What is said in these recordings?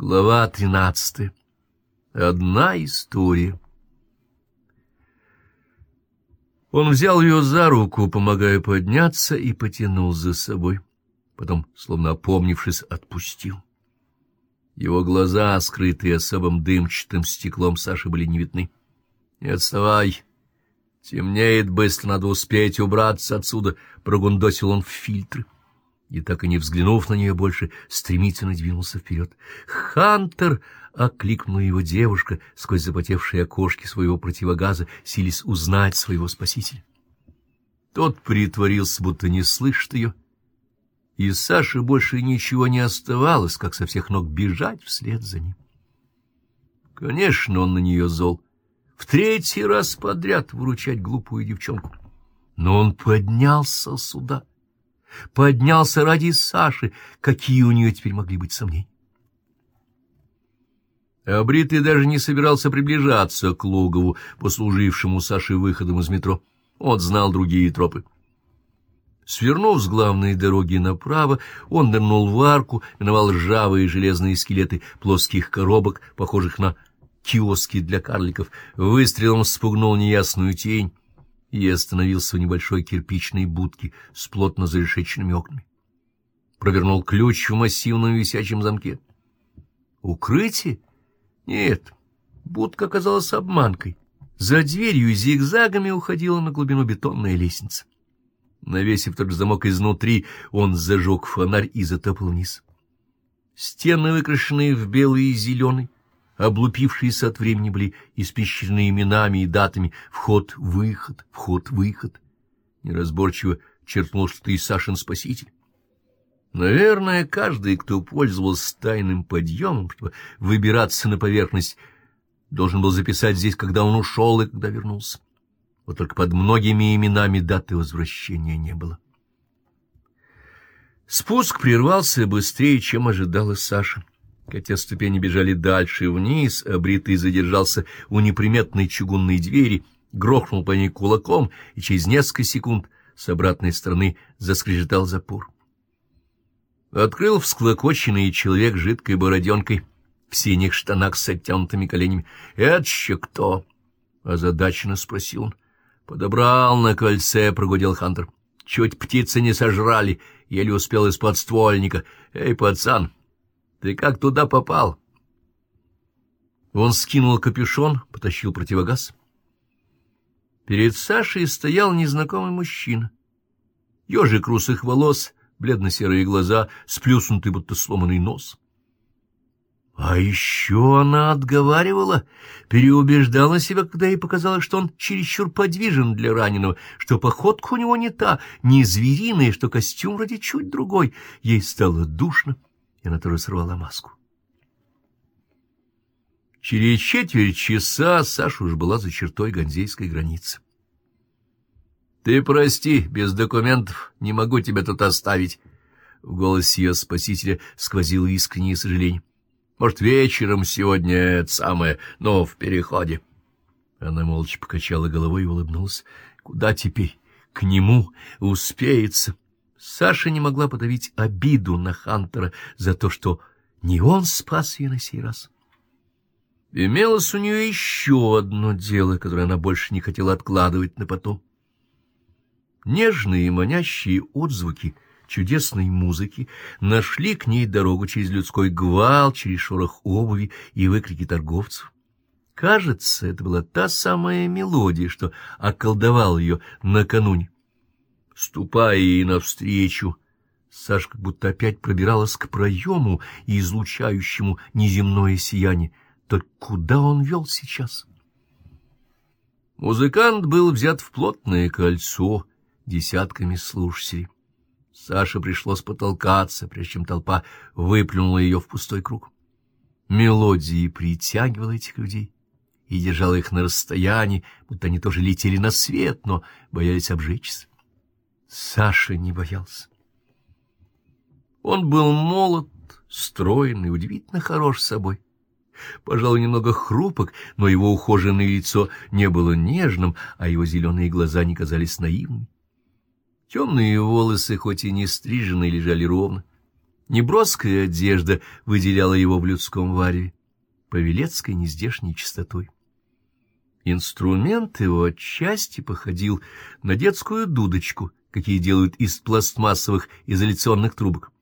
Глава тринадцатая. Одна история. Он взял ее за руку, помогая подняться, и потянул за собой. Потом, словно опомнившись, отпустил. Его глаза, скрытые особым дымчатым стеклом, Саши были не видны. — Не отставай! Темнеет быстро, надо успеть убраться отсюда, — прогундосил он в фильтры и, так и не взглянув на нее больше, стремительно двинулся вперед. «Хантер!» — окликнула его девушка сквозь запотевшие окошки своего противогаза, сились узнать своего спасителя. Тот притворился, будто не слышит ее, и Саше больше ничего не оставалось, как со всех ног бежать вслед за ним. Конечно, он на нее зол. В третий раз подряд выручать глупую девчонку. Но он поднялся сюда поднялся ради Саши, какие у нее теперь могли быть сомнения. А Бритый даже не собирался приближаться к логову, послужившему Саше выходом из метро. Он знал другие тропы. Свернув с главной дороги направо, он нырнул в арку, миновал ржавые железные скелеты плоских коробок, похожих на киоски для карликов, выстрелом спугнул неясную тень, и остановился в небольшой кирпичной будке с плотно зарешеченными окнами. Провернул ключ в массивном висячем замке. Укрытие? Нет, будка оказалась обманкой. За дверью зигзагами уходила на глубину бетонная лестница. Навесив тот же замок изнутри, он зажег фонарь и затопал вниз. Стены, выкрашенные в белый и зеленый, облупившиеся от времени, были испещрены именами и датами «вход-выход», «вход-выход». Неразборчиво черкнул, что ты Сашин спаситель. Наверное, каждый, кто пользовался тайным подъемом, чтобы выбираться на поверхность, должен был записать здесь, когда он ушел и когда вернулся. Вот только под многими именами даты возвращения не было. Спуск прервался быстрее, чем ожидала Саша. Хотя ступени бежали дальше вниз, а Бритый задержался у неприметной чугунной двери, грохнул по ней кулаком, и через несколько секунд с обратной стороны заскрежетал запор. Открыл всклокоченный человек жидкой бороденкой в синих штанах с оттянутыми коленями. — Это еще кто? — озадаченно спросил он. — Подобрал на кольце, — прогудел Хантер. — Чуть птицы не сожрали, еле успел из подствольника. Эй, пацан! — ты как туда попал? Он скинул капюшон, потащил противогаз. Перед Сашей стоял незнакомый мужчина. Ёжик русых волос, бледно-серые глаза, сплюснутый, будто сломанный нос. А еще она отговаривала, переубеждала себя, когда ей показалось, что он чересчур подвижен для раненого, что походка у него не та, не звериная, что костюм вроде чуть другой. Ей стало душно и она тоже сорвала маску. Через четверть часа Саша уж была за чертой ганзейской границы. — Ты прости, без документов не могу тебя тут оставить. В голосе ее спасителя сквозило искреннее сожаление. — Может, вечером сегодня это самое, но в переходе. Она молча покачала головой и улыбнулась. — Куда теперь? К нему успеется. Саша не могла подавить обиду на Хантера за то, что не он спас ее на сей раз. Имелось у нее еще одно дело, которое она больше не хотела откладывать на потом. Нежные и манящие отзвуки чудесной музыки нашли к ней дорогу через людской гвал, через шорох обуви и выкрики торговцев. Кажется, это была та самая мелодия, что околдовал ее накануне ступая ей навстречу. Сашка будто опять пробиралась к проему и излучающему неземное сияние. Только куда он вел сейчас? Музыкант был взят в плотное кольцо десятками слушателей. Саше пришлось потолкаться, прежде чем толпа выплюнула ее в пустой круг. Мелодии притягивала этих людей и держала их на расстоянии, будто они тоже летели на свет, но боялись обжечься. Саша не боялся. Он был молод, стройный, удивительно хорош собой. Пожалуй, немного хрупок, но его ухоженное лицо не было нежным, а его зеленые глаза не казались наивными. Темные волосы, хоть и не стрижены, лежали ровно. Неброская одежда выделяла его в людском вареве, повелецкой нездешней чистотой. Инструмент его отчасти походил на детскую дудочку, какие делают из пластмассовых изоляционных трубок,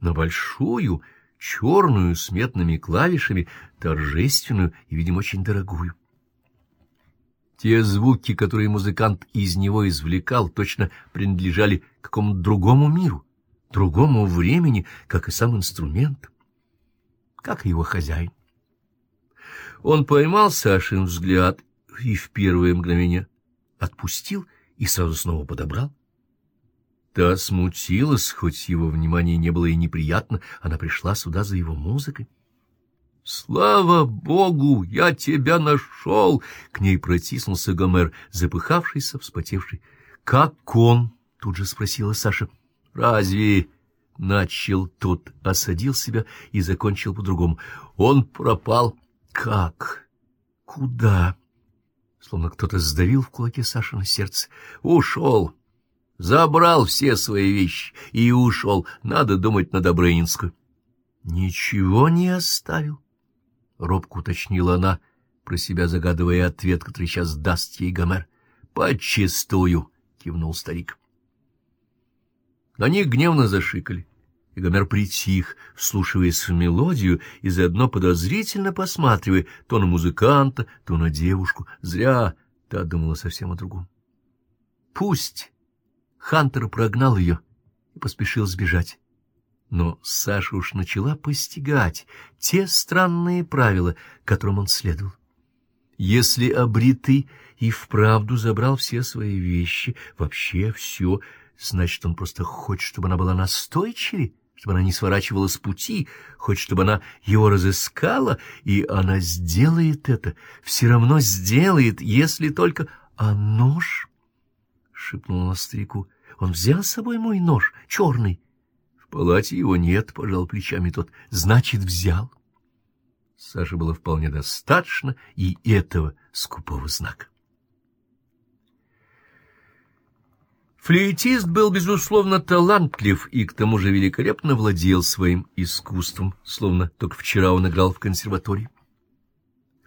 на большую, черную, с метными клавишами, торжественную и, видимо, очень дорогую. Те звуки, которые музыкант из него извлекал, точно принадлежали какому-то другому миру, другому времени, как и сам инструмент, как и его хозяин. Он поймал Сашин взгляд и в первое мгновение отпустил и сразу снова подобрал. Та смутилась, хоть его внимание не было и неприятно, она пришла сюда за его музыкой. «Слава Богу, я тебя нашел!» — к ней протиснулся Гомер, запыхавшийся, вспотевший. «Как он?» — тут же спросила Саша. «Разве...» — начал тот, осадил себя и закончил по-другому. «Он пропал». «Как? Куда?» Словно кто-то сдавил в кулаке Саши на сердце. «Ушел!» Забрал все свои вещи и ушел. Надо думать на Добрынинскую. Ничего не оставил. — робко уточнила она, про себя загадывая ответ, который сейчас даст ей Гомер. — Подчистую, — кивнул старик. Они гневно зашикали, и Гомер притих, вслушиваясь в мелодию и заодно подозрительно посматривая то на музыканта, то на девушку. Зря та думала совсем о другом. Пусть Хантер прогнал ее и поспешил сбежать. Но Саша уж начала постигать те странные правила, которым он следовал. Если обритый и вправду забрал все свои вещи, вообще все, значит, он просто хочет, чтобы она была настойчивее, чтобы она не сворачивала с пути, хочет, чтобы она его разыскала, и она сделает это, все равно сделает, если только... А нож? — шепнула старику. — Он взял с собой мой нож, черный. В палате его нет, — пожал плечами тот. — Значит, взял. Саше было вполне достаточно и этого скупого знака. Флейтист был, безусловно, талантлив и к тому же великолепно владел своим искусством, словно только вчера он играл в консерватории.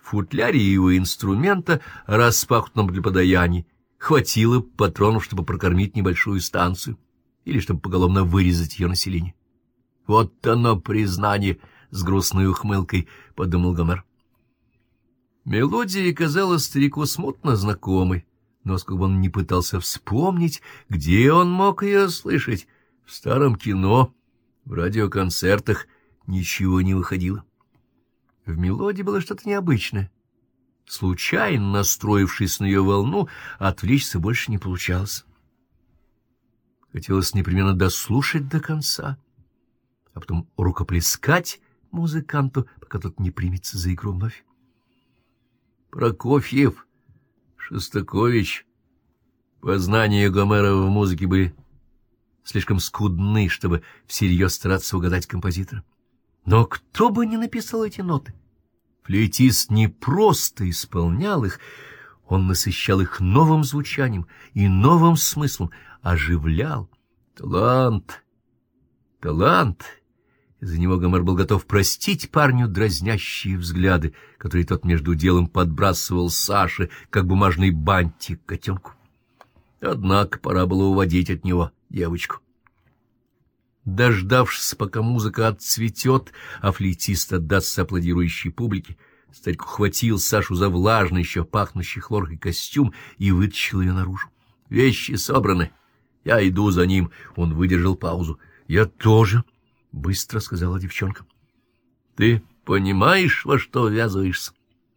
В футляре его инструмента, распахнутом для подаяний, хватило патронов, чтобы прокормить небольшую станцию или чтобы поголовно вырезать ее население. Вот оно признание с грустной ухмылкой, — подумал Гомер. Мелодия казалась старику смутно знакомой, но сколько он не пытался вспомнить, где он мог ее слышать, в старом кино, в радиоконцертах ничего не выходило. В мелодии было что-то необычное. Случайно настроившись на ее волну, отвлечься больше не получалось. Хотелось непременно дослушать до конца, а потом рукоплескать музыканту, пока тот не примется за игру вновь. Прокофьев, Шостакович, познания Гомера в музыке были слишком скудны, чтобы всерьез стараться угадать композитора. Но кто бы ни написал эти ноты, флейтист не просто исполнял их, он насыщал их новым звучанием и новым смыслом, оживлял. Талант, талант. Из-за него Гомер был готов простить парню дразнящие взгляды, которые тот между делом подбрасывал Саше, как бумажный бантик котенку. Однако пора было уводить от него девочку. Дождавшись, пока музыка отцветет, а флейтист отдастся аплодирующей публике, старик ухватил Сашу за влажный, еще пахнущий хлоркой костюм и вытащил ее наружу. Вещи собраны. Я иду за ним. Он выдержал паузу. Я тоже, — быстро сказала девчонка. — Ты понимаешь, во что ввязываешься?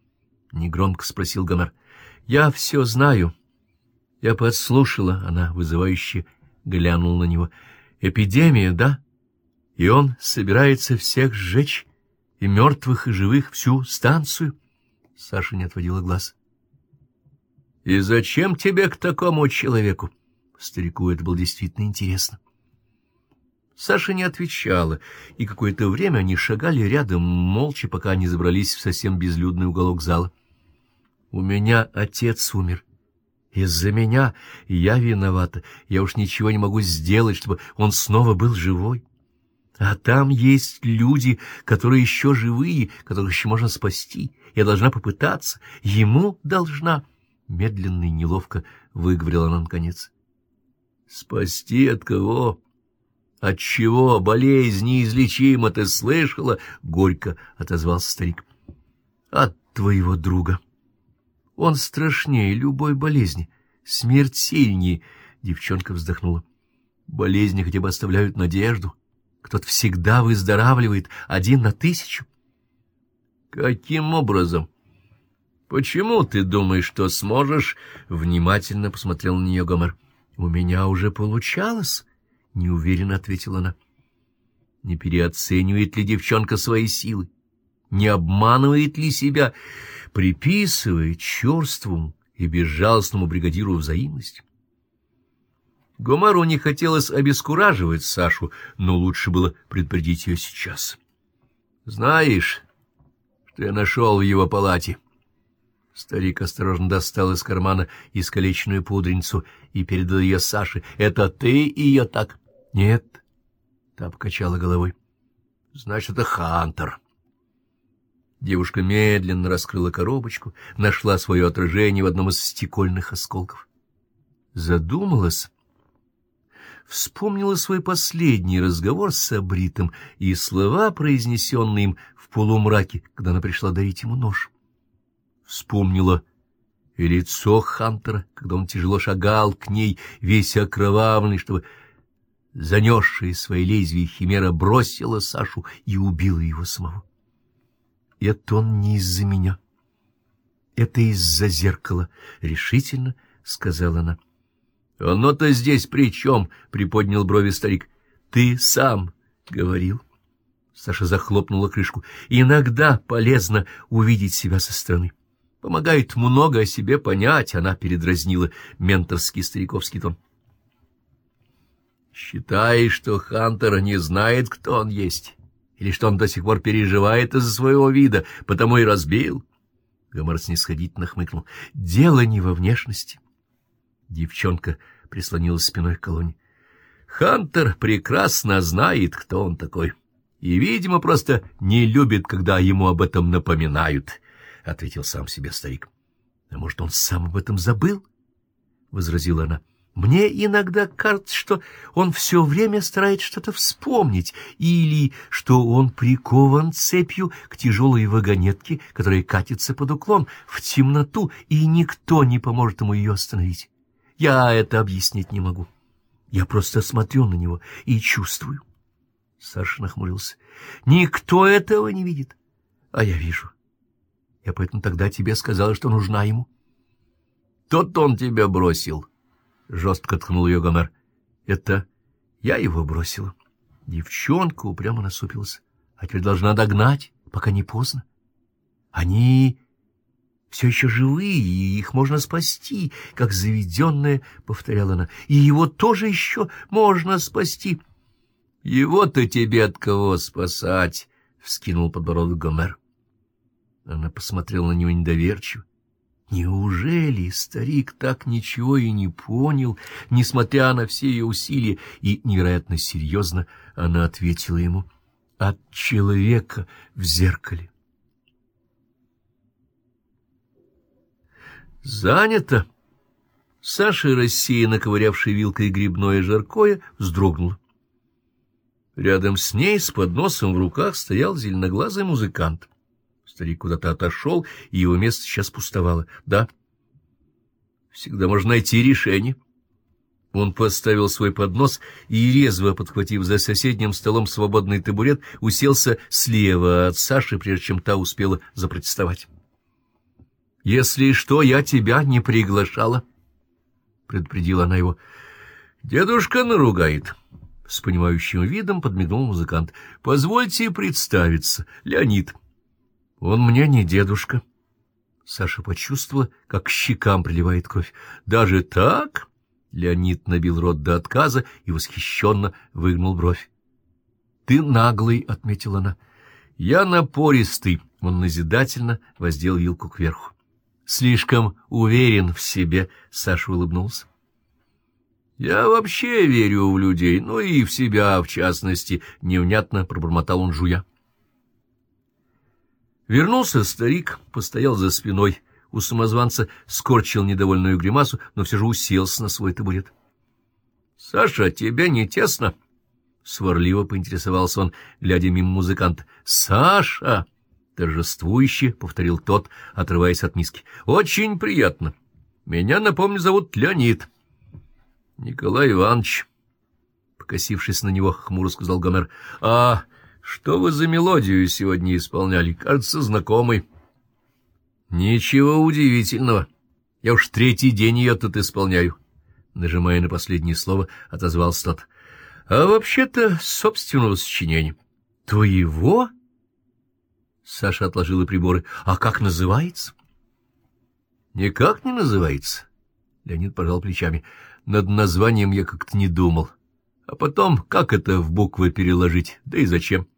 — негромко спросил Гомер. — Я все знаю. Я подслушала. Она вызывающе глянула на него. — Эпидемия, да? И он собирается всех сжечь, и мертвых, и живых, всю станцию? Саша не отводила глаз. — И зачем тебе к такому человеку? — Старику это было действительно интересно. Саша не отвечала, и какое-то время они шагали рядом, молча, пока они забрались в совсем безлюдный уголок зала. «У меня отец умер. Из-за меня я виновата. Я уж ничего не могу сделать, чтобы он снова был живой. А там есть люди, которые еще живые, которых еще можно спасти. Я должна попытаться. Ему должна. Медленно и неловко выговорила она наконец. Спасти от кого? От чего? Болезнь неизлечима, ты слышала? Горько отозвался старик. От твоего друга. Он страшнее любой болезни, смертельнее. Девчонка вздохнула. Болезни хотя бы оставляют надежду. Кто-то всегда выздоравливает один на тысячу. Каким образом? Почему ты думаешь, что сможешь? Внимательно посмотрел на нее Гомер. У меня уже получалось, неуверенно ответила она. Не переоценивает ли девчонка свои силы? Не обманывает ли себя, приписывая черствому и безжалостному бригадиру взаимность? Гомару не хотелось обескураживать Сашу, но лучше было предупредить ее сейчас. «Знаешь, что я нашел в его палате?» Старик осторожно достал из кармана искалеченную пудреницу и передал ее Саше. «Это ты ее так?» «Нет», — та покачала головой. «Значит, это Хантер». Девушка медленно раскрыла коробочку, нашла свое отражение в одном из стекольных осколков. Задумалась вспомнила свой последний разговор с Абритом и слова, произнесенные им в полумраке, когда она пришла дарить ему нож. Вспомнила и лицо Хантера, когда он тяжело шагал к ней, весь окровавленный, чтобы занесшая свои лезвия химера бросила Сашу и убила его самого. Это он не из-за меня. Это из-за зеркала, — решительно сказала она. «Оно-то здесь при чем?» — приподнял брови старик. «Ты сам говорил». Саша захлопнула крышку. «Иногда полезно увидеть себя со стороны. Помогает много о себе понять», — она передразнила менторский стариковский тон. «Считаешь, что Хантер не знает, кто он есть, или что он до сих пор переживает из-за своего вида, потому и разбил?» Гомер снисходительно хмыкнул. «Дело не во внешности. Девчонка прислонилась спиной к колонне. Хантер прекрасно знает, кто он такой, и, видимо, просто не любит, когда ему об этом напоминают, — ответил сам себе старик. — А может, он сам об этом забыл? — возразила она. — Мне иногда кажется, что он все время старается что-то вспомнить, или что он прикован цепью к тяжелой вагонетке, которая катится под уклон в темноту, и никто не поможет ему ее остановить. Я это объяснить не могу. Я просто смотрю на него и чувствую. Саша нахмурился. Никто этого не видит, а я вижу. Я поэтому тогда тебе сказала, что нужна ему. Тот он тебя бросил. Жестко ткнул ее Гомер. Это я его бросила. Девчонка упрямо насупилась. А теперь должна догнать, пока не поздно. Они все еще живые, и их можно спасти, как заведенная, — повторяла она, — и его тоже еще можно спасти. — Его-то тебе от кого спасать? — вскинул подбородок Гомер. Она посмотрела на него недоверчиво. Неужели старик так ничего и не понял, несмотря на все ее усилия, и невероятно серьезно она ответила ему «От человека в зеркале». Занято. Саша, рассеянно ковырявший вилкой грибное жаркое, вздрогнула. Рядом с ней с подносом в руках стоял зеленоглазый музыкант. Старик куда-то отошел, и его место сейчас пустовало. Да, всегда можно найти решение. Он поставил свой поднос и, резво подхватив за соседним столом свободный табурет, уселся слева от Саши, прежде чем та успела запротестовать. — Если что, я тебя не приглашала, — предупредила она его. — Дедушка наругает. С понимающим видом подмигнул музыкант. — Позвольте представиться, Леонид. — Он мне не дедушка. Саша почувствовала, как щекам приливает кровь. — Даже так? — Леонид набил рот до отказа и восхищенно выгнул бровь. — Ты наглый, — отметила она. — Я напористый. Он назидательно воздел вилку кверху. Слишком уверен в себе, — Саша улыбнулся. Я вообще верю в людей, ну и в себя, в частности, — невнятно пробормотал он жуя. Вернулся старик, постоял за спиной у самозванца, скорчил недовольную гримасу, но все же уселся на свой табурет. — Саша, тебе не тесно? — сварливо поинтересовался он, глядя мимо музыканта. — Саша! — торжествующе повторил тот, отрываясь от миски. — Очень приятно. Меня, напомню, зовут Леонид. — Николай Иванович, — покосившись на него, хмуро сказал Гомер, — а что вы за мелодию сегодня исполняли? Кажется, знакомый. — Ничего удивительного. Я уж третий день ее тут исполняю. Нажимая на последнее слово, отозвался тот. — А вообще-то собственного сочинения. — Твоего? Саша отложила приборы. — А как называется? — Никак не называется. Леонид пожал плечами. Над названием я как-то не думал. А потом, как это в буквы переложить? Да и зачем? —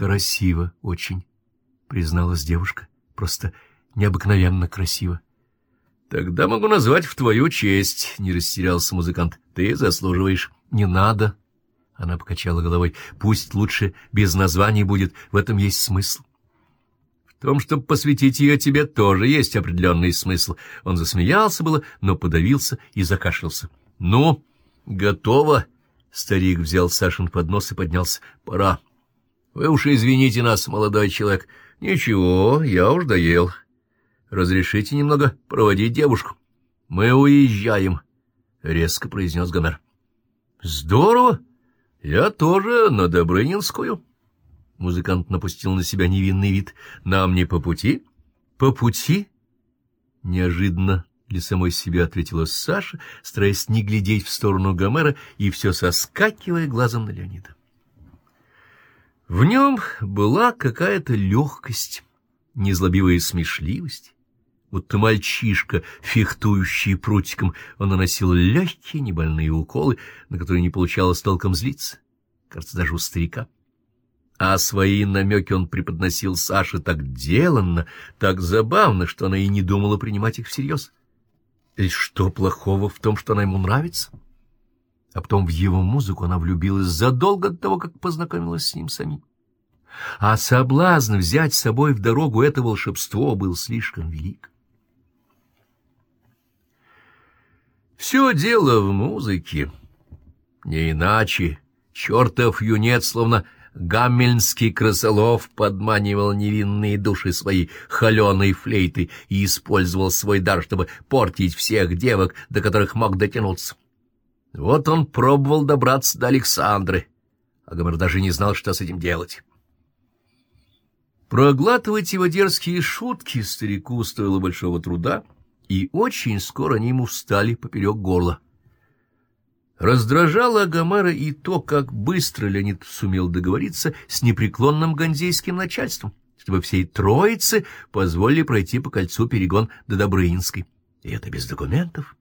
Красиво очень, — призналась девушка. Просто необыкновенно красиво. — Тогда могу назвать в твою честь, — не растерялся музыкант. — Ты заслуживаешь. — Не надо. Она покачала головой. — Пусть лучше без названий будет. В этом есть смысл. В том, чтобы посвятить ее тебе, тоже есть определенный смысл. Он засмеялся было, но подавился и закашлялся. — Ну, готово. Старик взял Сашин поднос и поднялся. — Пора. — Вы уж извините нас, молодой человек. — Ничего, я уж доел. Разрешите немного проводить девушку. — Мы уезжаем, — резко произнес Гомер. — Здорово. Я тоже на Добрынинскую. — Музыкант напустил на себя невинный вид. «Нам не по пути?» «По пути?» Неожиданно для самой себя ответила Саша, стараясь не глядеть в сторону Гомера и все соскакивая глазом на Леонида. В нем была какая-то легкость, незлобивая смешливость. Будто мальчишка, фехтующий прутиком, он наносил легкие, небольные уколы, на которые не получалось толком злиться. Кажется, даже у старика а свои намеки он преподносил Саше так деланно, так забавно, что она и не думала принимать их всерьез. Ведь что плохого в том, что она ему нравится? А потом в его музыку она влюбилась задолго до того, как познакомилась с ним самим. А соблазн взять с собой в дорогу это волшебство был слишком велик. Все дело в музыке. Не иначе. Чертов юнец, словно Гаммельнский крысолов подманивал невинные души свои холеной флейты и использовал свой дар, чтобы портить всех девок, до которых мог дотянуться. Вот он пробовал добраться до Александры, а Гомер даже не знал, что с этим делать. Проглатывать его дерзкие шутки старику стоило большого труда, и очень скоро они ему встали поперек горла. Раздражало Гомера и то, как быстро Леонид сумел договориться с непреклонным ганзейским начальством, чтобы всей троице позволили пройти по кольцу перегон до Добрынинской. И это без документов.